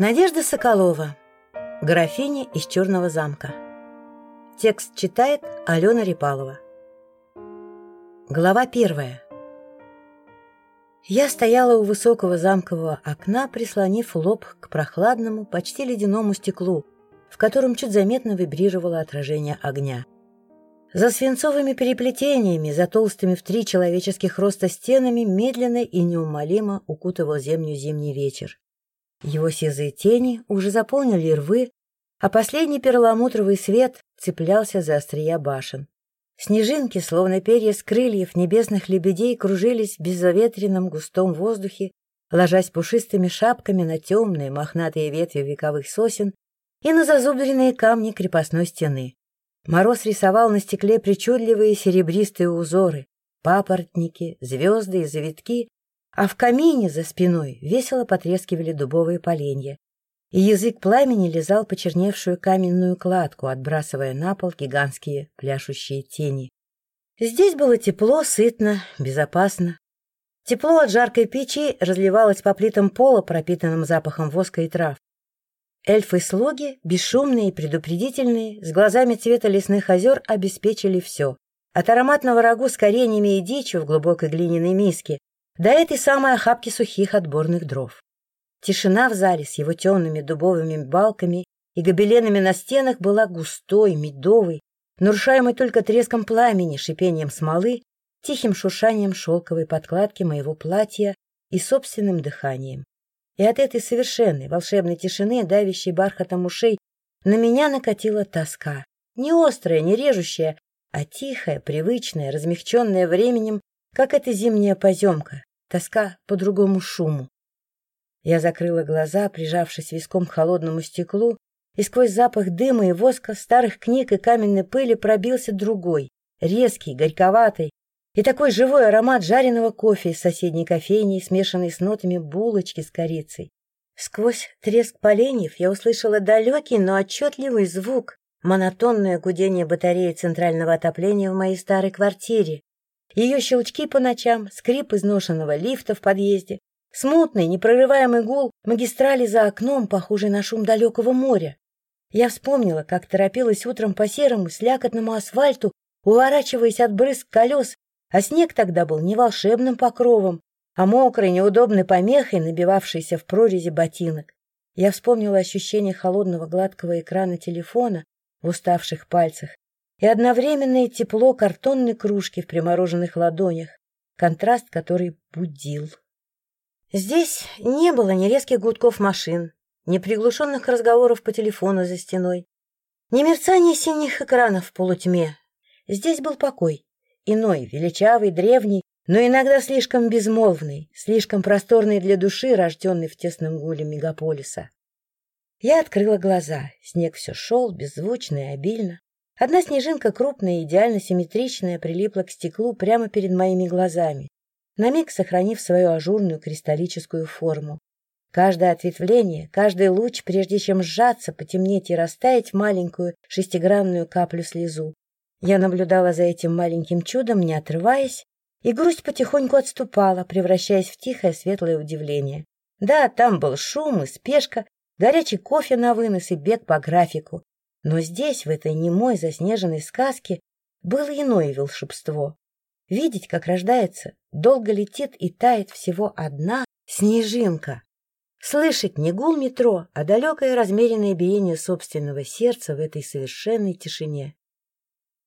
Надежда Соколова. Графиня из Черного замка. Текст читает Алена Репалова. Глава первая. Я стояла у высокого замкового окна, прислонив лоб к прохладному, почти ледяному стеклу, в котором чуть заметно вибрировало отражение огня. За свинцовыми переплетениями, за толстыми в три человеческих роста стенами медленно и неумолимо укутывал землю зимний вечер. Его сизые тени уже заполнили рвы, а последний перламутровый свет цеплялся за острия башен. Снежинки, словно перья с крыльев небесных лебедей, кружились в беззаветренном густом воздухе, ложась пушистыми шапками на темные мохнатые ветви вековых сосен и на зазубренные камни крепостной стены. Мороз рисовал на стекле причудливые серебристые узоры, папоротники, звезды и завитки, а в камине за спиной весело потрескивали дубовые поленья, и язык пламени лизал почерневшую каменную кладку, отбрасывая на пол гигантские пляшущие тени. Здесь было тепло, сытно, безопасно. Тепло от жаркой печи разливалось по плитам пола, пропитанным запахом воска и трав. Эльфы-слуги, бесшумные и предупредительные, с глазами цвета лесных озер, обеспечили все. От ароматного рагу с кореньями и дичью в глубокой глиняной миске до этой самой охапки сухих отборных дров. Тишина в зале с его темными дубовыми балками и гобеленами на стенах была густой, медовой, нарушаемой только треском пламени, шипением смолы, тихим шуршанием шелковой подкладки моего платья и собственным дыханием. И от этой совершенной волшебной тишины, давящей бархатом ушей, на меня накатила тоска. Не острая, не режущая, а тихая, привычная, размягченная временем, как эта зимняя поземка, тоска по другому шуму. Я закрыла глаза, прижавшись виском к холодному стеклу, и сквозь запах дыма и воска, старых книг и каменной пыли пробился другой, резкий, горьковатый, и такой живой аромат жареного кофе из соседней кофейни, смешанный с нотами булочки с корицей. Сквозь треск поленьев я услышала далекий, но отчетливый звук, монотонное гудение батареи центрального отопления в моей старой квартире, ее щелчки по ночам, скрип изношенного лифта в подъезде, смутный, непрорываемый гул магистрали за окном, похожий на шум далекого моря. Я вспомнила, как торопилась утром по серому, слякотному асфальту, уворачиваясь от брызг колес, а снег тогда был не волшебным покровом, а мокрой, неудобной помехой, набивавшейся в прорези ботинок. Я вспомнила ощущение холодного гладкого экрана телефона в уставших пальцах и одновременное тепло картонной кружки в примороженных ладонях, контраст который будил. Здесь не было ни резких гудков машин, ни приглушенных разговоров по телефону за стеной, ни мерцания синих экранов в полутьме. Здесь был покой, иной, величавый, древний, но иногда слишком безмолвный, слишком просторный для души, рожденный в тесном гуле мегаполиса. Я открыла глаза. Снег все шел, беззвучно и обильно. Одна снежинка, крупная и идеально симметричная, прилипла к стеклу прямо перед моими глазами, на миг сохранив свою ажурную кристаллическую форму. Каждое ответвление, каждый луч, прежде чем сжаться, потемнеть и растаять маленькую шестигранную каплю слезу. Я наблюдала за этим маленьким чудом, не отрываясь, и грусть потихоньку отступала, превращаясь в тихое светлое удивление. Да, там был шум и спешка, горячий кофе на вынос и бег по графику, но здесь, в этой немой заснеженной сказке, было иное волшебство. Видеть, как рождается, долго летит и тает всего одна снежинка. Слышать не гул метро, а далекое размеренное биение собственного сердца в этой совершенной тишине.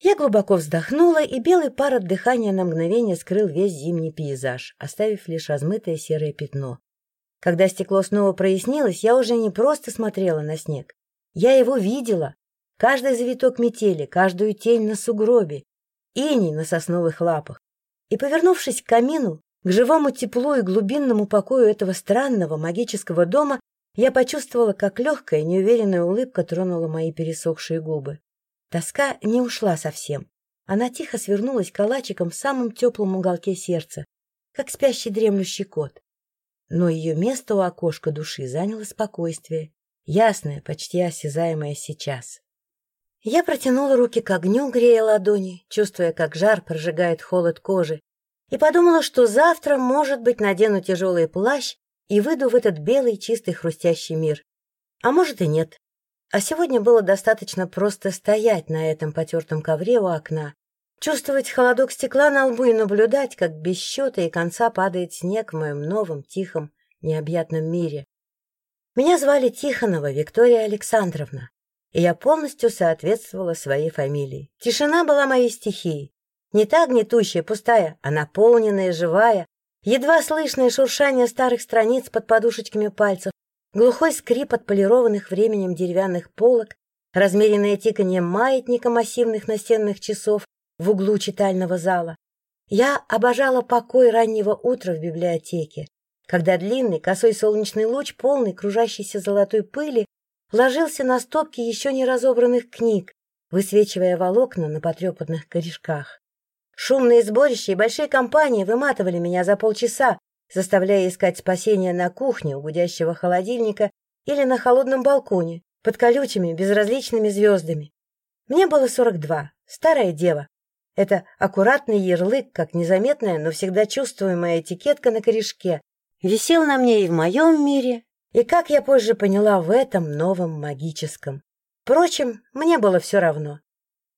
Я глубоко вздохнула, и белый пар от дыхания на мгновение скрыл весь зимний пейзаж, оставив лишь размытое серое пятно. Когда стекло снова прояснилось, я уже не просто смотрела на снег. Я его видела, Каждый завиток метели, каждую тень на сугробе, иней на сосновых лапах. И, повернувшись к камину, к живому теплу и глубинному покою этого странного магического дома, я почувствовала, как легкая, неуверенная улыбка тронула мои пересохшие губы. Тоска не ушла совсем. Она тихо свернулась калачиком в самом теплом уголке сердца, как спящий дремлющий кот. Но ее место у окошка души заняло спокойствие, ясное, почти осязаемое сейчас. Я протянула руки к огню, грея ладони, чувствуя, как жар прожигает холод кожи, и подумала, что завтра, может быть, надену тяжелый плащ и выйду в этот белый чистый хрустящий мир, А может и нет. А сегодня было достаточно просто стоять на этом потертом ковре у окна, чувствовать холодок стекла на лбу и наблюдать, как без счета и конца падает снег в моем новом, тихом, необъятном мире. Меня звали Тихонова Виктория Александровна, и я полностью соответствовала своей фамилии. Тишина была моей стихией. Не та гнетущая, пустая, а наполненная, живая, едва слышное шуршание старых страниц под подушечками пальцев, глухой скрип отполированных временем деревянных полок, размеренное тиканье маятника массивных настенных часов в углу читального зала. Я обожала покой раннего утра в библиотеке, когда длинный косой солнечный луч, полный кружащейся золотой пыли, ложился на стопки еще не разобранных книг, высвечивая волокна на потрепанных корешках. Шумные сборища и большие компании выматывали меня за полчаса, заставляя искать спасения на кухне у гудящего холодильника или на холодном балконе под колючими безразличными звездами. Мне было сорок два, старая дева. Это аккуратный ярлык, как незаметная, но всегда чувствуемая этикетка на корешке, висел на мне и в моем мире, и, как я позже поняла, в этом новом магическом. Впрочем, мне было все равно.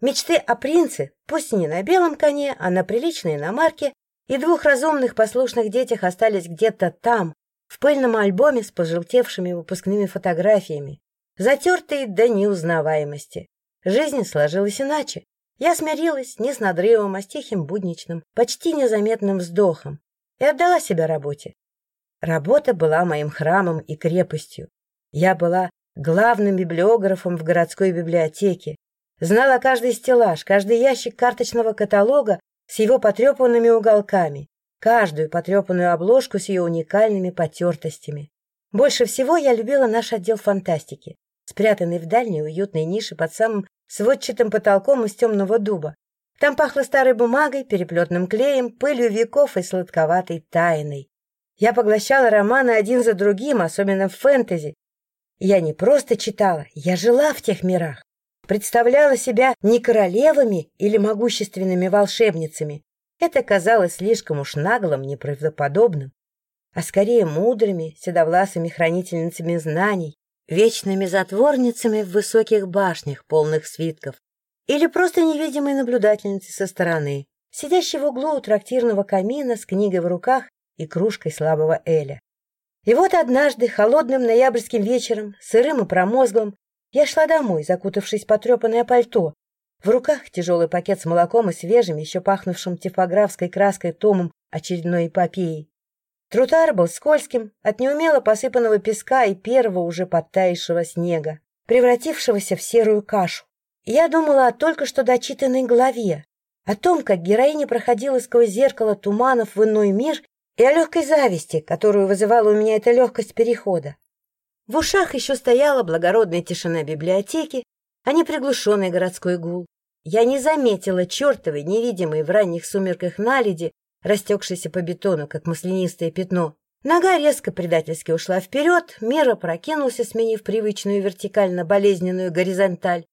Мечты о принце, пусть не на белом коне, а на приличной иномарке, и двух разумных послушных детях остались где-то там, в пыльном альбоме с пожелтевшими выпускными фотографиями, затертые до неузнаваемости. Жизнь сложилась иначе. Я смирилась не с надрывом, а с тихим будничным, почти незаметным вздохом и отдала себя работе. Работа была моим храмом и крепостью. Я была главным библиографом в городской библиотеке, Знала каждый стеллаж, каждый ящик карточного каталога с его потрепанными уголками, каждую потрепанную обложку с ее уникальными потертостями. Больше всего я любила наш отдел фантастики, спрятанный в дальней уютной нише под самым сводчатым потолком из темного дуба. Там пахло старой бумагой, переплетным клеем, пылью веков и сладковатой тайной. Я поглощала романы один за другим, особенно в фэнтези. Я не просто читала, я жила в тех мирах представляла себя не королевами или могущественными волшебницами. Это казалось слишком уж наглым, неправдоподобным, а скорее мудрыми, седовласыми хранительницами знаний, вечными затворницами в высоких башнях, полных свитков, или просто невидимой наблюдательницей со стороны, сидящей в углу у трактирного камина с книгой в руках и кружкой слабого Эля. И вот однажды, холодным ноябрьским вечером, сырым и промозглым, я шла домой, закутавшись в потрепанное пальто. В руках тяжелый пакет с молоком и свежим, еще пахнувшим типографской краской томом очередной эпопеи. Тротуар был скользким от неумело посыпанного песка и первого уже подтаившего снега, превратившегося в серую кашу. Я думала о только что дочитанной главе, о том, как героиня проходила сквозь зеркало туманов в иной мир и о легкой зависти, которую вызывала у меня эта легкость перехода. В ушах еще стояла благородная тишина библиотеки, а не приглушенный городской гул. Я не заметила чертовой, невидимой в ранних сумерках наледи, растекшейся по бетону, как маслянистое пятно. Нога резко предательски ушла вперед, мир опрокинулся, сменив привычную вертикально-болезненную горизонталь.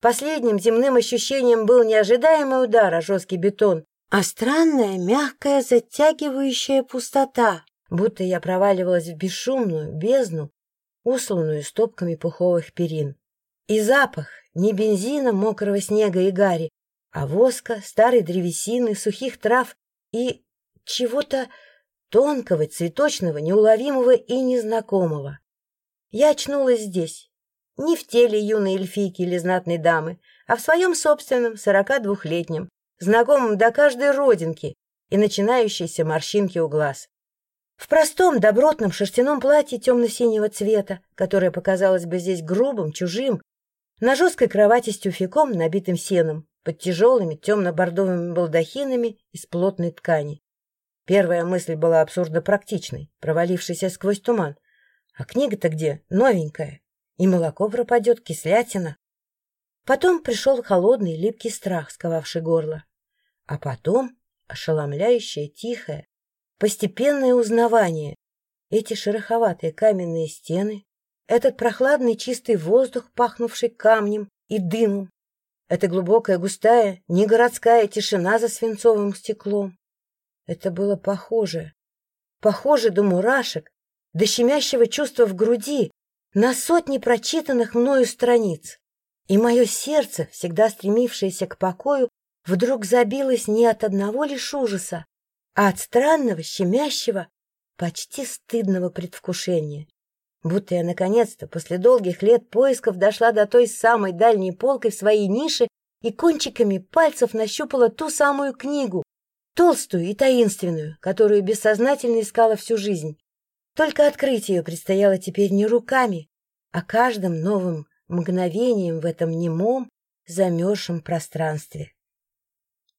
Последним земным ощущением был не ожидаемый удар о жесткий бетон, а странная, мягкая, затягивающая пустота, будто я проваливалась в бесшумную бездну, усланную стопками пуховых перин. И запах не бензина, мокрого снега и гари, а воска, старой древесины, сухих трав и чего-то тонкого, цветочного, неуловимого и незнакомого. Я очнулась здесь, не в теле юной эльфийки или знатной дамы, а в своем собственном сорока двухлетнем, знакомом до каждой родинки и начинающейся морщинки у глаз. В простом, добротном шерстяном платье темно-синего цвета, которое показалось бы здесь грубым, чужим, на жесткой кровати с тюфяком, набитым сеном, под тяжелыми темно-бордовыми балдахинами из плотной ткани. Первая мысль была абсурдно практичной, провалившейся сквозь туман. А книга-то где? Новенькая. И молоко пропадет, кислятина. Потом пришел холодный, липкий страх, сковавший горло. А потом ошеломляющее, тихое, Постепенное узнавание. Эти шероховатые каменные стены, этот прохладный чистый воздух, пахнувший камнем и дымом, эта глубокая густая, негородская тишина за свинцовым стеклом. Это было похоже. Похоже до мурашек, до щемящего чувства в груди, на сотни прочитанных мною страниц, и мое сердце, всегда стремившееся к покою, вдруг забилось не от одного лишь ужаса, а от странного, щемящего, почти стыдного предвкушения. Будто я наконец-то после долгих лет поисков дошла до той самой дальней полкой в своей нише и кончиками пальцев нащупала ту самую книгу, толстую и таинственную, которую бессознательно искала всю жизнь. Только открыть ее предстояло теперь не руками, а каждым новым мгновением в этом немом, замерзшем пространстве.